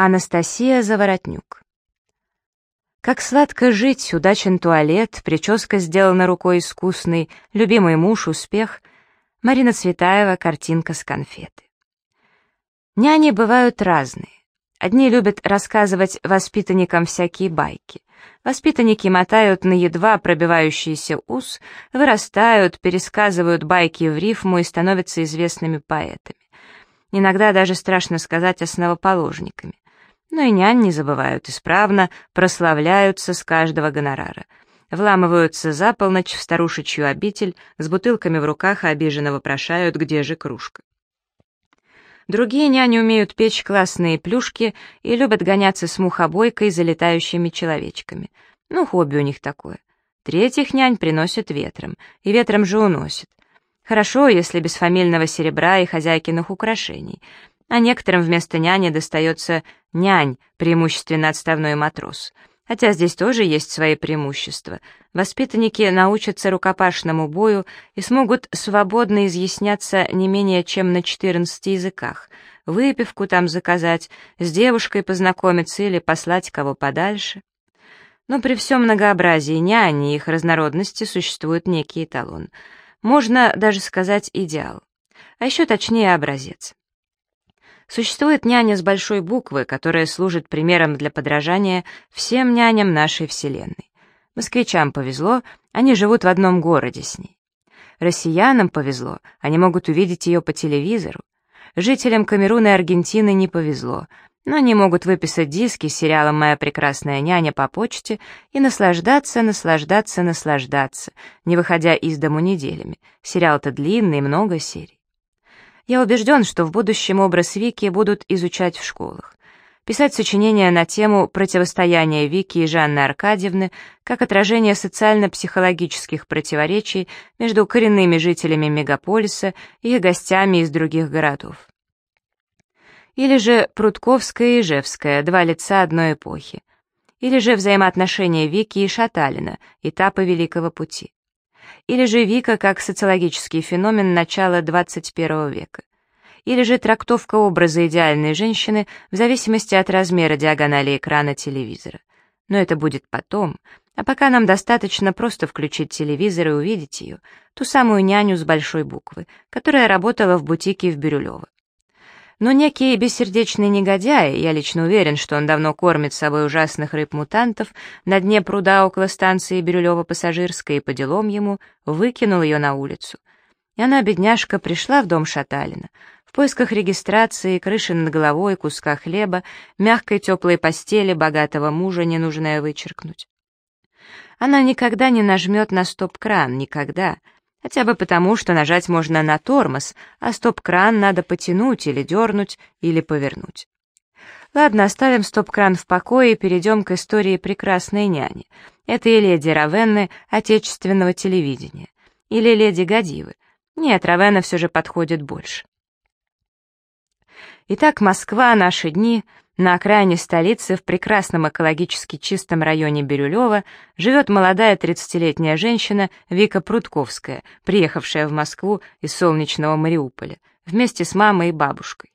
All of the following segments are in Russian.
Анастасия Заворотнюк. Как сладко жить, удачен туалет, прическа сделана рукой искусной, любимый муж, успех. Марина Цветаева, картинка с конфеты. Няни бывают разные. Одни любят рассказывать воспитанникам всякие байки. Воспитанники мотают на едва пробивающийся ус, вырастают, пересказывают байки в рифму и становятся известными поэтами. Иногда даже страшно сказать основоположниками. Но и нянь не забывают, исправно прославляются с каждого гонорара. Вламываются за полночь в старушечью обитель, с бутылками в руках обиженно вопрошают, где же кружка. Другие няни умеют печь классные плюшки и любят гоняться с мухобойкой за летающими человечками. Ну, хобби у них такое. Третьих нянь приносят ветром, и ветром же уносит. Хорошо, если без фамильного серебра и хозяйкиных украшений — а некоторым вместо няни достается нянь, преимущественно отставной матрос. Хотя здесь тоже есть свои преимущества. Воспитанники научатся рукопашному бою и смогут свободно изъясняться не менее чем на 14 языках, выпивку там заказать, с девушкой познакомиться или послать кого подальше. Но при всем многообразии няни и их разнородности существует некий эталон. Можно даже сказать идеал. А еще точнее образец. Существует няня с большой буквы, которая служит примером для подражания всем няням нашей Вселенной. Москвичам повезло, они живут в одном городе с ней. Россиянам повезло, они могут увидеть ее по телевизору. Жителям Камеруна и Аргентины не повезло, но они могут выписать диски с сериалом «Моя прекрасная няня» по почте и наслаждаться, наслаждаться, наслаждаться, не выходя из дому неделями. Сериал-то длинный, много серий. Я убежден, что в будущем образ Вики будут изучать в школах. Писать сочинения на тему противостояния Вики и Жанны Аркадьевны как отражение социально-психологических противоречий между коренными жителями мегаполиса и их гостями из других городов. Или же Прудковская и Ижевская, два лица одной эпохи. Или же взаимоотношения Вики и Шаталина, этапы Великого Пути или же Вика как социологический феномен начала 21 века, или же трактовка образа идеальной женщины в зависимости от размера диагонали экрана телевизора. Но это будет потом, а пока нам достаточно просто включить телевизор и увидеть ее, ту самую няню с большой буквы, которая работала в бутике в Бирюлево. Но некий бессердечный негодяй, я лично уверен, что он давно кормит собой ужасных рыб-мутантов, на дне пруда около станции Бирюлева-Пассажирская и по делам ему выкинул ее на улицу. И она, бедняжка, пришла в дом Шаталина. В поисках регистрации, крыши над головой, куска хлеба, мягкой теплой постели, богатого мужа, не нужное вычеркнуть. Она никогда не нажмет на стоп-кран, никогда — Хотя бы потому, что нажать можно на тормоз, а стоп-кран надо потянуть или дернуть, или повернуть. Ладно, оставим стоп-кран в покое и перейдем к истории прекрасной няни. Это и леди Равенны отечественного телевидения. Или леди Гадивы. Нет, Равенна все же подходит больше. Итак, Москва, наши дни — на окраине столицы, в прекрасном экологически чистом районе Бирюлева, живет молодая 30-летняя женщина Вика Прудковская, приехавшая в Москву из солнечного Мариуполя, вместе с мамой и бабушкой.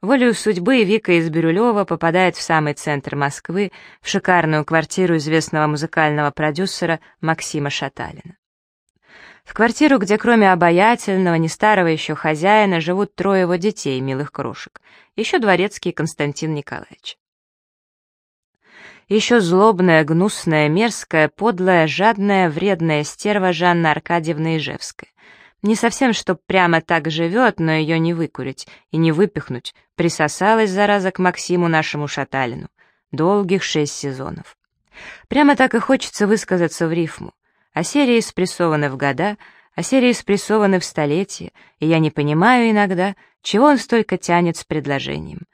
Волею судьбы Вика из Бирюлева попадает в самый центр Москвы, в шикарную квартиру известного музыкального продюсера Максима Шаталина. В квартиру, где кроме обаятельного, не старого еще хозяина, живут трое его детей, милых крошек, еще дворецкий Константин Николаевич. Еще злобная, гнусная, мерзкая, подлая, жадная, вредная стерва Жанна Аркадьевна Ижевская. Не совсем, что прямо так живет, но ее не выкурить и не выпихнуть, присосалась, зараза, к Максиму нашему Шаталину. Долгих шесть сезонов. Прямо так и хочется высказаться в рифму а серии спрессованы в года, а серии спрессованы в столетия, и я не понимаю иногда, чего он столько тянет с предложением.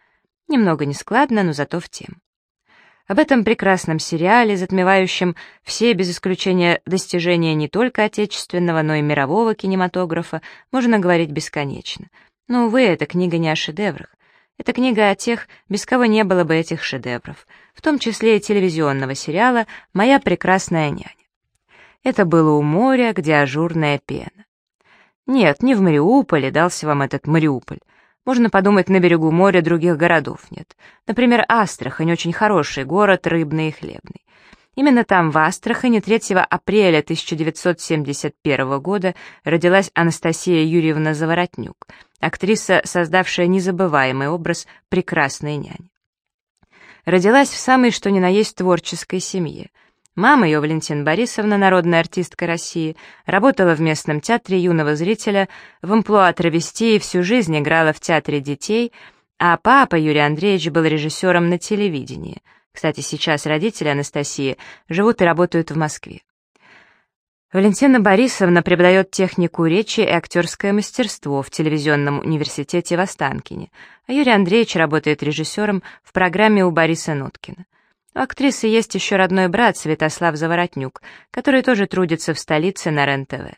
Немного нескладно, но зато в тем. Об этом прекрасном сериале, затмевающем все, без исключения, достижения не только отечественного, но и мирового кинематографа, можно говорить бесконечно. Но, увы, эта книга не о шедеврах. Это книга о тех, без кого не было бы этих шедевров, в том числе и телевизионного сериала «Моя прекрасная няня». Это было у моря, где ажурная пена. Нет, не в Мариуполе дался вам этот Мариуполь. Можно подумать, на берегу моря других городов нет. Например, Астрахань, очень хороший город, рыбный и хлебный. Именно там, в Астрахани, 3 апреля 1971 года родилась Анастасия Юрьевна Заворотнюк, актриса, создавшая незабываемый образ прекрасной няни. Родилась в самой что ни на есть творческой семье. Мама ее, Валентина Борисовна, народная артистка России, работала в местном театре юного зрителя, в амплуа травести и всю жизнь играла в театре детей, а папа, Юрий Андреевич, был режиссером на телевидении — кстати, сейчас родители Анастасии живут и работают в Москве. Валентина Борисовна преподает технику речи и актерское мастерство в телевизионном университете в Останкине, а Юрий Андреевич работает режиссером в программе у Бориса Нуткина. У актрисы есть еще родной брат Святослав Заворотнюк, который тоже трудится в столице на РЕН-ТВ.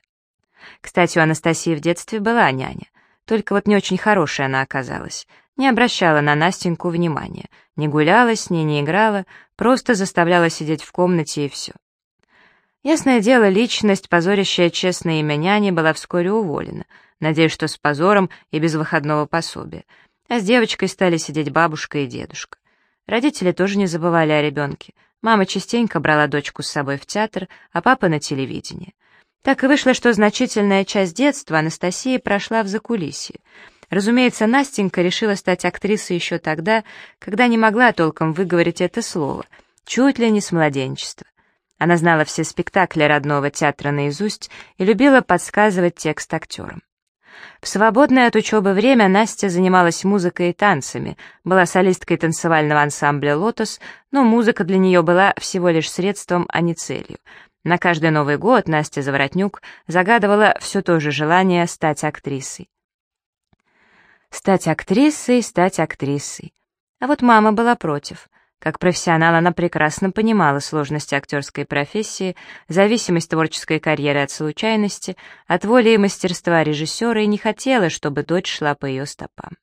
Кстати, у Анастасии в детстве была няня, только вот не очень хорошая она оказалась не обращала на Настеньку внимания, не гуляла с ней, не играла, просто заставляла сидеть в комнате и все. Ясное дело, личность, позорящая честное имя няни, была вскоре уволена, надеюсь, что с позором и без выходного пособия, а с девочкой стали сидеть бабушка и дедушка. Родители тоже не забывали о ребенке. Мама частенько брала дочку с собой в театр, а папа на телевидение. Так и вышло, что значительная часть детства Анастасии прошла в закулисье — Разумеется, Настенька решила стать актрисой еще тогда, когда не могла толком выговорить это слово, чуть ли не с младенчества. Она знала все спектакли родного театра наизусть и любила подсказывать текст актерам. В свободное от учебы время Настя занималась музыкой и танцами, была солисткой танцевального ансамбля «Лотос», но музыка для нее была всего лишь средством, а не целью. На каждый Новый год Настя Заворотнюк загадывала все то же желание стать актрисой. Стать актрисой, стать актрисой. А вот мама была против. Как профессионал она прекрасно понимала сложности актерской профессии, зависимость творческой карьеры от случайности, от воли и мастерства режиссера и не хотела, чтобы дочь шла по ее стопам.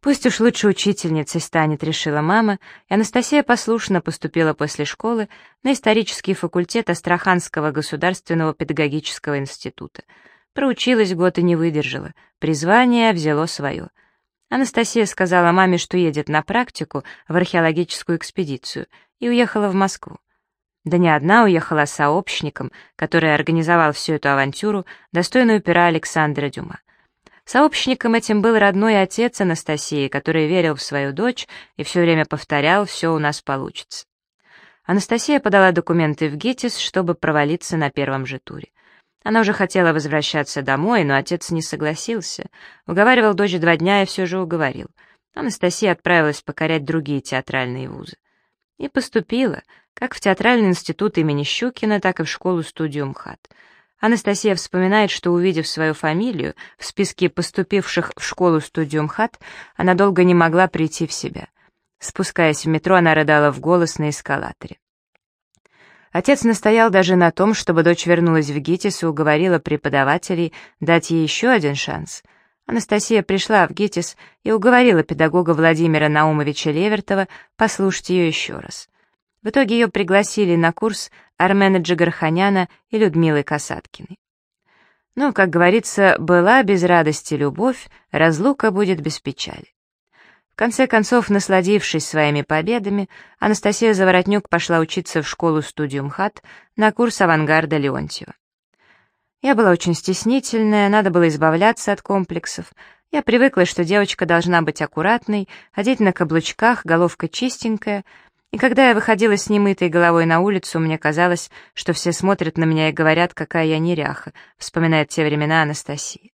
Пусть уж лучше учительницей станет, решила мама, и Анастасия послушно поступила после школы на исторический факультет Астраханского государственного педагогического института — Проучилась год и не выдержала. Призвание взяло свое. Анастасия сказала маме, что едет на практику в археологическую экспедицию, и уехала в Москву. Да не одна уехала с сообщником, который организовал всю эту авантюру, достойную пера Александра Дюма. Сообщником этим был родной отец Анастасии, который верил в свою дочь и все время повторял «все у нас получится». Анастасия подала документы в ГИТИС, чтобы провалиться на первом же туре. Она уже хотела возвращаться домой, но отец не согласился. Уговаривал дочь два дня и все же уговорил. Анастасия отправилась покорять другие театральные вузы. И поступила, как в театральный институт имени Щукина, так и в школу-студию МХАТ. Анастасия вспоминает, что, увидев свою фамилию в списке поступивших в школу-студию МХАТ, она долго не могла прийти в себя. Спускаясь в метро, она рыдала в голос на эскалаторе. Отец настоял даже на том, чтобы дочь вернулась в ГИТИС и уговорила преподавателей дать ей еще один шанс. Анастасия пришла в ГИТИС и уговорила педагога Владимира Наумовича Левертова послушать ее еще раз. В итоге ее пригласили на курс Армена Джигарханяна и Людмилы Касаткиной. Но, как говорится, была без радости любовь, разлука будет без печали. В конце концов, насладившись своими победами, Анастасия Заворотнюк пошла учиться в школу-студию МХАТ на курс авангарда Леонтьева. Я была очень стеснительная, надо было избавляться от комплексов. Я привыкла, что девочка должна быть аккуратной, ходить на каблучках, головка чистенькая. И когда я выходила с немытой головой на улицу, мне казалось, что все смотрят на меня и говорят, какая я неряха, вспоминает те времена Анастасия.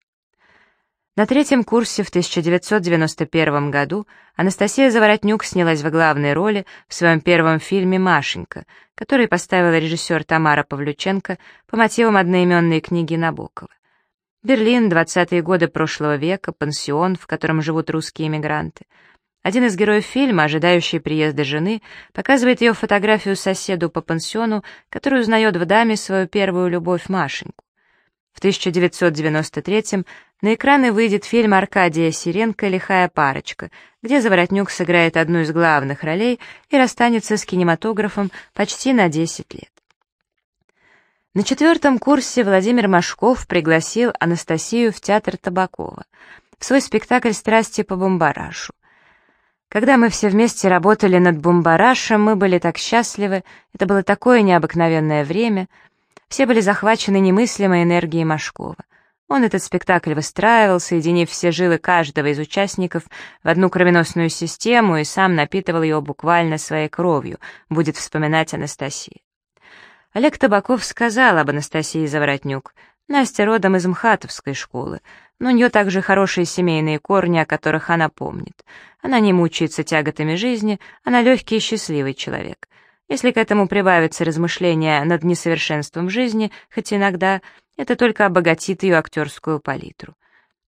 На третьем курсе в 1991 году Анастасия Заворотнюк снялась в главной роли в своем первом фильме «Машенька», который поставила режиссер Тамара Павлюченко по мотивам одноименной книги Набокова. Берлин, 20-е годы прошлого века, пансион, в котором живут русские эмигранты. Один из героев фильма, ожидающий приезда жены, показывает ее фотографию соседу по пансиону, который узнает в даме свою первую любовь Машеньку. В 1993 на экраны выйдет фильм Аркадия Сиренко «Лихая парочка», где Заворотнюк сыграет одну из главных ролей и расстанется с кинематографом почти на 10 лет. На четвертом курсе Владимир Машков пригласил Анастасию в театр Табакова. в свой спектакль «Страсти по бомбарашу». Когда мы все вместе работали над бомбарашем, мы были так счастливы, это было такое необыкновенное время. Все были захвачены немыслимой энергией Машкова. Он этот спектакль выстраивал, соединив все жилы каждого из участников в одну кровеносную систему и сам напитывал его буквально своей кровью, будет вспоминать Анастасия. Олег Табаков сказал об Анастасии Заворотнюк. Настя родом из МХАТовской школы, но у нее также хорошие семейные корни, о которых она помнит. Она не мучается тяготами жизни, она легкий и счастливый человек. Если к этому прибавятся размышления над несовершенством жизни, хоть иногда, это только обогатит ее актерскую палитру.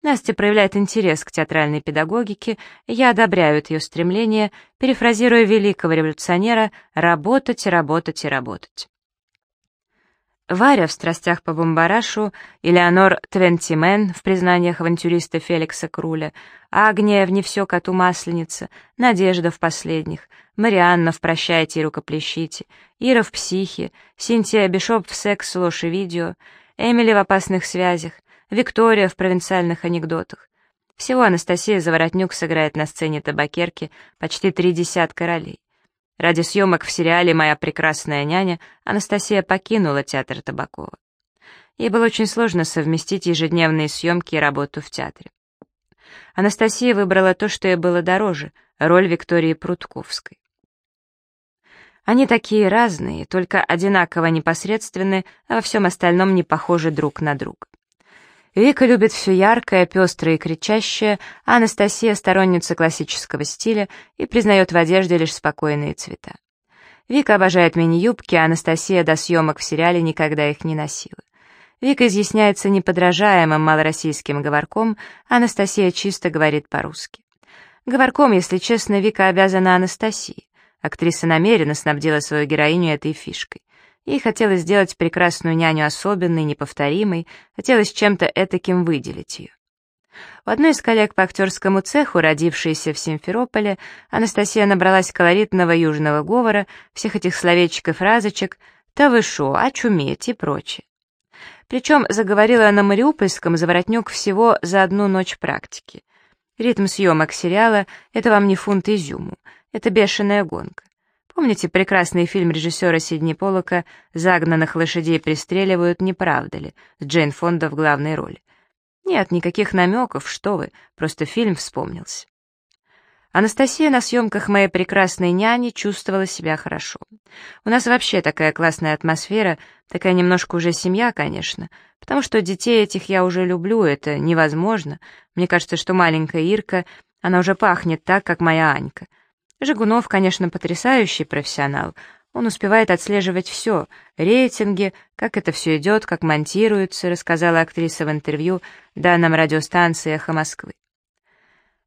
Настя проявляет интерес к театральной педагогике, я одобряю ее стремление, перефразируя великого революционера «работать, работать и работать». Варя в «Страстях по бомбарашу», Элеонор Твентимен в признаниях авантюриста Феликса Круля, Агния в «Не все коту масленица», Надежда в «Последних», Марианна в «Прощайте и рукоплещите», Ира в «Психе», Синтия Бишоп в «Секс, ложь и видео», Эмили в «Опасных связях», Виктория в «Провинциальных анекдотах». Всего Анастасия Заворотнюк сыграет на сцене табакерки почти три десятка ролей. Ради съемок в сериале «Моя прекрасная няня» Анастасия покинула театр Табакова. Ей было очень сложно совместить ежедневные съемки и работу в театре. Анастасия выбрала то, что ей было дороже — роль Виктории Прутковской. Они такие разные, только одинаково непосредственны, а во всем остальном не похожи друг на друга. Вика любит все яркое, пестрое и кричащее, а Анастасия — сторонница классического стиля и признает в одежде лишь спокойные цвета. Вика обожает мини-юбки, а Анастасия до съемок в сериале никогда их не носила. Вика изъясняется неподражаемым малороссийским говорком, а Анастасия чисто говорит по-русски. Говорком, если честно, Вика обязана Анастасии. Актриса намеренно снабдила свою героиню этой фишкой. Ей хотелось сделать прекрасную няню особенной, неповторимой, хотелось чем-то этаким выделить ее. У одной из коллег по актерскому цеху, родившейся в Симферополе, Анастасия набралась колоритного южного говора, всех этих словечек и фразочек «та вы шо, очуметь» и прочее. Причем заговорила на мариупольском заворотнюк всего за одну ночь практики. Ритм съемок сериала — это вам не фунт изюму, это бешеная гонка. Помните прекрасный фильм режиссера Сидни Поллока «Загнанных лошадей пристреливают, не правда ли?» с Джейн Фонда в главной роли? Нет, никаких намеков, что вы, просто фильм вспомнился. Анастасия на съемках «Моей прекрасной няни» чувствовала себя хорошо. У нас вообще такая классная атмосфера, такая немножко уже семья, конечно, потому что детей этих я уже люблю, это невозможно. Мне кажется, что маленькая Ирка, она уже пахнет так, как моя Анька — Жигунов, конечно, потрясающий профессионал. Он успевает отслеживать все, рейтинги, как это все идет, как монтируется, рассказала актриса в интервью данным радиостанции «Эхо Москвы».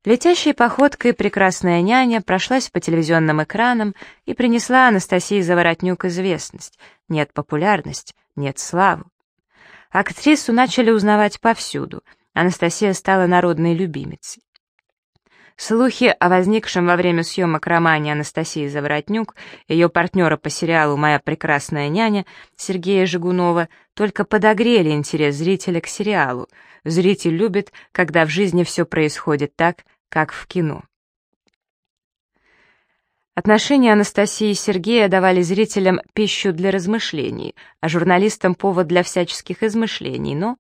Летящей походкой прекрасная няня прошлась по телевизионным экранам и принесла Анастасии Заворотнюк известность. Нет популярность, нет славу. Актрису начали узнавать повсюду. Анастасия стала народной любимицей. Слухи о возникшем во время съемок романе Анастасии Заворотнюк, ее партнера по сериалу «Моя прекрасная няня» Сергея Жигунова только подогрели интерес зрителя к сериалу. Зритель любит, когда в жизни все происходит так, как в кино. Отношения Анастасии и Сергея давали зрителям пищу для размышлений, а журналистам повод для всяческих измышлений, но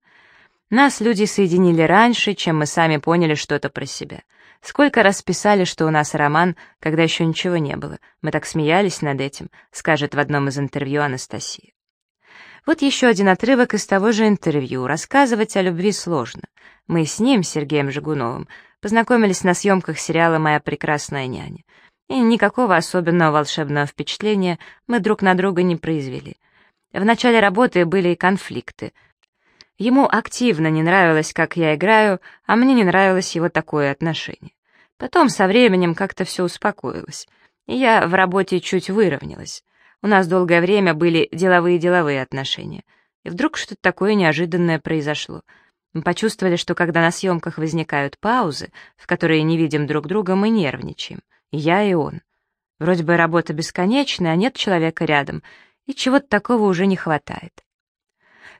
нас люди соединили раньше, чем мы сами поняли что-то про себя — Сколько раз писали, что у нас роман, когда еще ничего не было. Мы так смеялись над этим, скажет в одном из интервью Анастасия. Вот еще один отрывок из того же интервью. Рассказывать о любви сложно. Мы с ним, Сергеем Жигуновым, познакомились на съемках сериала «Моя прекрасная няня». И никакого особенного волшебного впечатления мы друг на друга не произвели. В начале работы были и конфликты — Ему активно не нравилось, как я играю, а мне не нравилось его такое отношение. Потом со временем как-то все успокоилось, и я в работе чуть выровнялась. У нас долгое время были деловые-деловые отношения. И вдруг что-то такое неожиданное произошло. Мы почувствовали, что когда на съемках возникают паузы, в которые не видим друг друга, мы нервничаем. Я, и он. Вроде бы работа бесконечная, а нет человека рядом, и чего-то такого уже не хватает.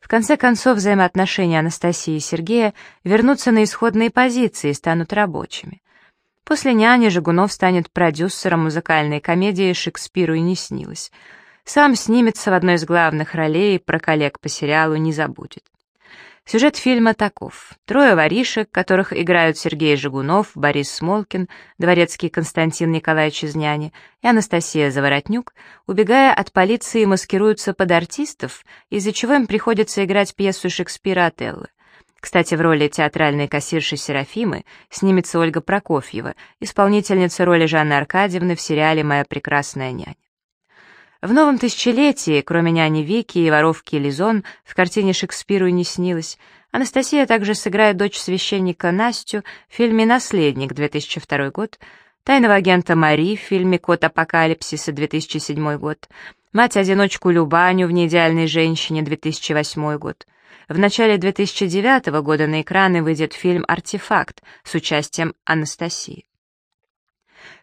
В конце концов, взаимоотношения Анастасии и Сергея вернутся на исходные позиции и станут рабочими. После «Няни» Жигунов станет продюсером музыкальной комедии «Шекспиру и не снилось». Сам снимется в одной из главных ролей и про коллег по сериалу не забудет. Сюжет фильма таков. Трое воришек, которых играют Сергей Жигунов, Борис Смолкин, дворецкий Константин Николаевич из и Анастасия Заворотнюк, убегая от полиции, маскируются под артистов, из-за чего им приходится играть пьесу Шекспира «Отелло». Кстати, в роли театральной кассирши Серафимы снимется Ольга Прокофьева, исполнительница роли Жанны Аркадьевны в сериале «Моя прекрасная няня». В новом тысячелетии, кроме няни Вики и воровки Лизон, в картине Шекспиру и не снилось, Анастасия также сыграет дочь священника Настю в фильме «Наследник» 2002 год, тайного агента Мари в фильме «Код апокалипсиса» 2007 год, мать-одиночку Любаню в «Неидеальной женщине» 2008 год. В начале 2009 года на экраны выйдет фильм «Артефакт» с участием Анастасии.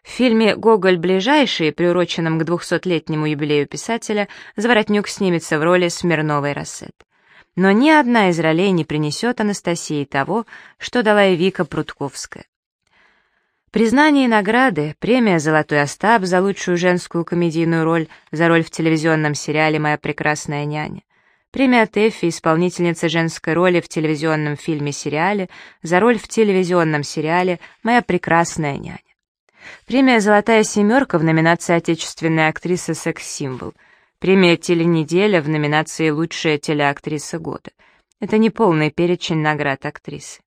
В фильме «Гоголь ближайший», приуроченном к 200-летнему юбилею писателя, Заворотнюк снимется в роли Смирновой Рассет. Но ни одна из ролей не принесет Анастасии того, что дала и Вика Прутковская. Признание и награды, премия «Золотой Остап» за лучшую женскую комедийную роль за роль в телевизионном сериале «Моя прекрасная няня», премия Тэффи, исполнительница женской роли в телевизионном фильме-сериале за роль в телевизионном сериале «Моя прекрасная няня». Премия «Золотая семерка» в номинации «Отечественная актриса секс-символ». Премия «Теленеделя» в номинации «Лучшая телеактриса года». Это не полный перечень наград актрисы.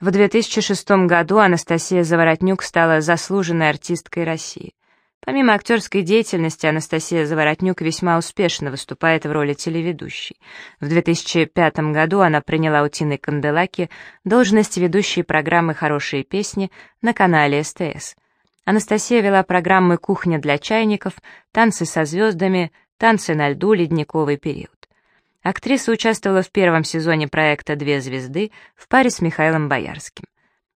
В 2006 году Анастасия Заворотнюк стала заслуженной артисткой России. Помимо актерской деятельности, Анастасия Заворотнюк весьма успешно выступает в роли телеведущей. В 2005 году она приняла у Тины Канделаки должность ведущей программы «Хорошие песни» на канале СТС. Анастасия вела программы «Кухня для чайников», «Танцы со звездами», «Танцы на льду», «Ледниковый период». Актриса участвовала в первом сезоне проекта «Две звезды» в паре с Михаилом Боярским.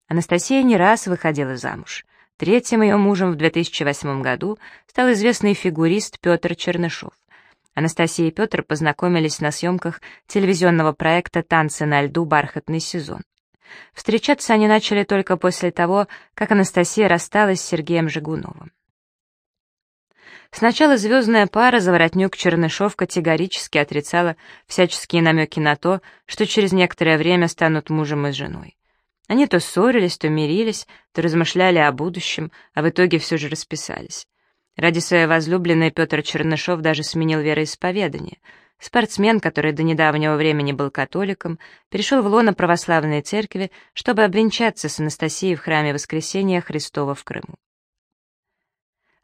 Анастасия не раз выходила замуж. Третьим ее мужем в 2008 году стал известный фигурист Петр Чернышов. Анастасия и Петр познакомились на съемках телевизионного проекта «Танцы на льду. Бархатный сезон». Встречаться они начали только после того, как Анастасия рассталась с Сергеем Жигуновым. Сначала звездная пара Заворотнюк-Чернышов категорически отрицала всяческие намеки на то, что через некоторое время станут мужем и женой. Они то ссорились, то мирились, то размышляли о будущем, а в итоге все же расписались. Ради своей возлюбленной Петр Чернышов даже сменил вероисповедание. Спортсмен, который до недавнего времени был католиком, перешел в лоно православной церкви, чтобы обвенчаться с Анастасией в храме Воскресения Христова в Крыму.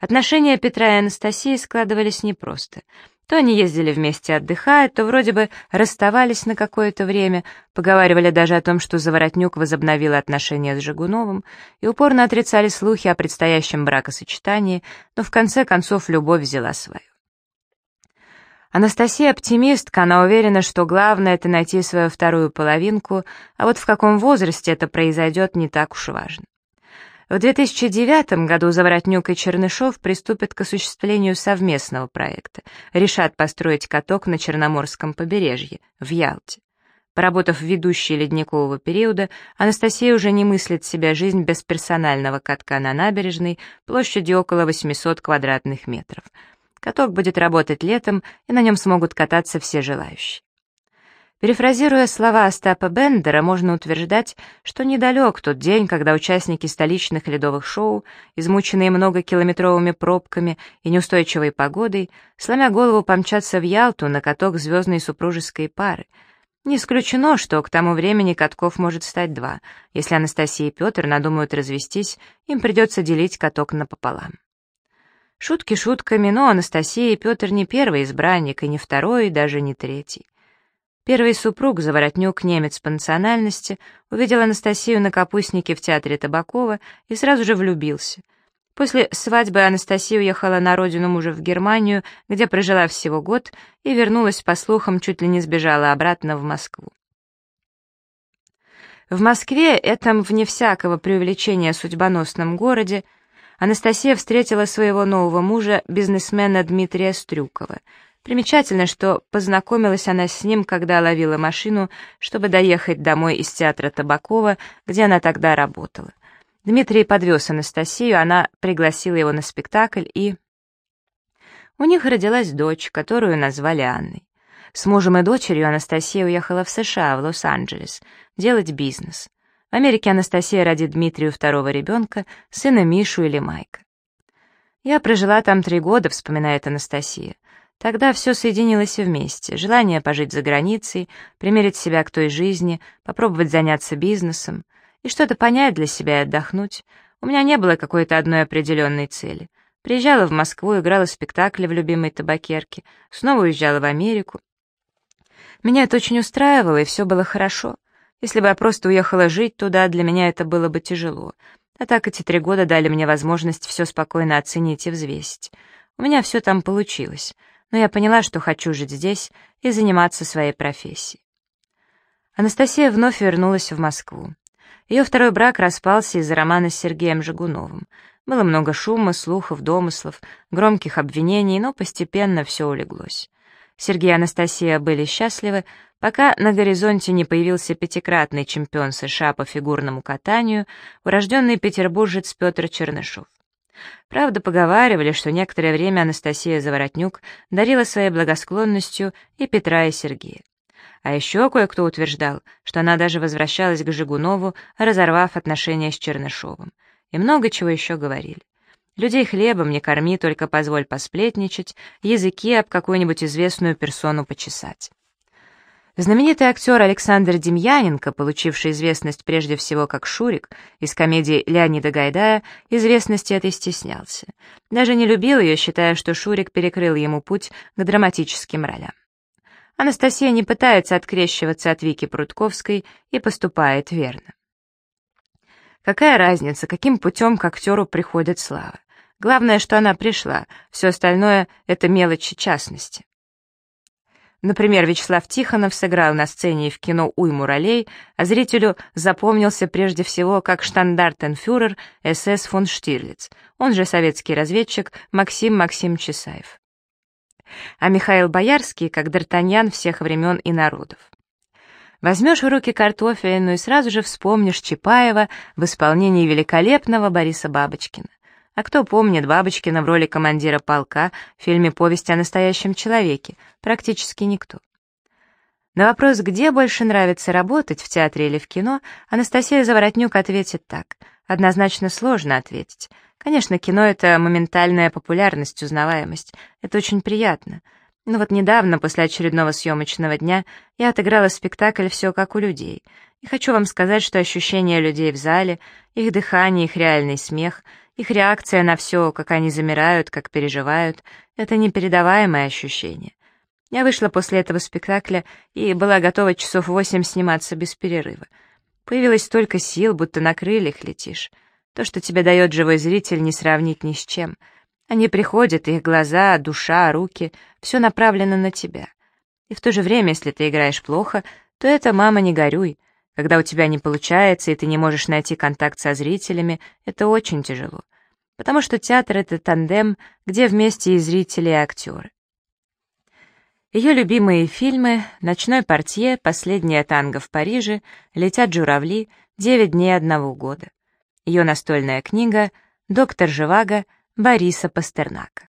Отношения Петра и Анастасии складывались непросто — то они ездили вместе отдыхать, то вроде бы расставались на какое-то время, поговаривали даже о том, что Заворотнюк возобновила отношения с Жигуновым, и упорно отрицали слухи о предстоящем бракосочетании, но в конце концов любовь взяла свою. Анастасия оптимистка, она уверена, что главное — это найти свою вторую половинку, а вот в каком возрасте это произойдет, не так уж важно. В 2009 году Заворотнюк и Чернышов приступят к осуществлению совместного проекта, решат построить каток на Черноморском побережье, в Ялте. Поработав ведущей ледникового периода, Анастасия уже не мыслит себя жизнь без персонального катка на набережной площадью около 800 квадратных метров. Каток будет работать летом, и на нем смогут кататься все желающие. Перефразируя слова Остапа Бендера, можно утверждать, что недалек тот день, когда участники столичных ледовых шоу, измученные многокилометровыми пробками и неустойчивой погодой, сломя голову помчатся в Ялту на каток звездной супружеской пары. Не исключено, что к тому времени катков может стать два. Если Анастасия и Петр надумают развестись, им придется делить каток напополам. Шутки шутками, но Анастасия и Петр не первый избранник, и не второй, и даже не третий. Первый супруг, заворотнюк, немец по национальности, увидел Анастасию на капустнике в театре Табакова и сразу же влюбился. После свадьбы Анастасия уехала на родину мужа в Германию, где прожила всего год, и вернулась, по слухам, чуть ли не сбежала обратно в Москву. В Москве, этом, вне всякого преувеличения судьбоносном городе, Анастасия встретила своего нового мужа, бизнесмена Дмитрия Стрюкова — Примечательно, что познакомилась она с ним, когда ловила машину, чтобы доехать домой из театра Табакова, где она тогда работала. Дмитрий подвез Анастасию, она пригласила его на спектакль, и... У них родилась дочь, которую назвали Анной. С мужем и дочерью Анастасия уехала в США, в Лос-Анджелес, делать бизнес. В Америке Анастасия родит Дмитрию второго ребенка, сына Мишу или Майка. «Я прожила там три года», — вспоминает Анастасия. Тогда все соединилось вместе. Желание пожить за границей, примерить себя к той жизни, попробовать заняться бизнесом и что-то понять для себя и отдохнуть. У меня не было какой-то одной определенной цели. Приезжала в Москву, играла спектакли в любимой табакерке, снова уезжала в Америку. Меня это очень устраивало, и все было хорошо. Если бы я просто уехала жить туда, для меня это было бы тяжело. А так эти три года дали мне возможность все спокойно оценить и взвесить. У меня все там получилось но я поняла, что хочу жить здесь и заниматься своей профессией. Анастасия вновь вернулась в Москву. Ее второй брак распался из-за романа с Сергеем Жигуновым. Было много шума, слухов, домыслов, громких обвинений, но постепенно все улеглось. Сергей и Анастасия были счастливы, пока на горизонте не появился пятикратный чемпион США по фигурному катанию, урожденный петербуржец Петр Чернышов. Правда, поговаривали, что некоторое время Анастасия Заворотнюк дарила своей благосклонностью и Петра, и Сергея. А еще кое-кто утверждал, что она даже возвращалась к Жигунову, разорвав отношения с Чернышовым. И много чего еще говорили. Людей хлебом не корми, только позволь посплетничать, языки об какую-нибудь известную персону почесать. Знаменитый актер Александр Демьяненко, получивший известность прежде всего как Шурик из комедии Леонида Гайдая, известности этой стеснялся. Даже не любил ее, считая, что Шурик перекрыл ему путь к драматическим ролям. Анастасия не пытается открещиваться от Вики Прудковской и поступает верно. Какая разница, каким путем к актеру приходит слава? Главное, что она пришла, все остальное — это мелочи частности. Например, Вячеслав Тихонов сыграл на сцене и в кино уйму ролей, а зрителю запомнился прежде всего как штандартенфюрер СС фон Штирлиц, он же советский разведчик Максим Максим Чесаев. А Михаил Боярский как Д'Артаньян всех времен и народов. Возьмешь в руки картофелину и сразу же вспомнишь Чапаева в исполнении великолепного Бориса Бабочкина. А кто помнит Бабочкина в роли командира полка в фильме «Повесть о настоящем человеке»? Практически никто. На вопрос, где больше нравится работать, в театре или в кино, Анастасия Заворотнюк ответит так. Однозначно сложно ответить. Конечно, кино — это моментальная популярность, узнаваемость. Это очень приятно. Но вот недавно, после очередного съемочного дня, я отыграла спектакль «Все как у людей». И хочу вам сказать, что ощущения людей в зале, их дыхание, их реальный смех — их реакция на все, как они замирают, как переживают, это непередаваемое ощущение. Я вышла после этого спектакля и была готова часов восемь сниматься без перерыва. Появилось столько сил, будто на крыльях летишь. То, что тебе дает живой зритель, не сравнить ни с чем. Они приходят, их глаза, душа, руки — все направлено на тебя. И в то же время, если ты играешь плохо, то это «мама, не горюй», когда у тебя не получается, и ты не можешь найти контакт со зрителями, это очень тяжело. Потому что театр — это тандем, где вместе и зрители, и актеры. Ее любимые фильмы «Ночной портье», «Последняя танго в Париже», «Летят журавли», «Девять дней одного года». Ее настольная книга «Доктор Живаго» Бориса Пастернака.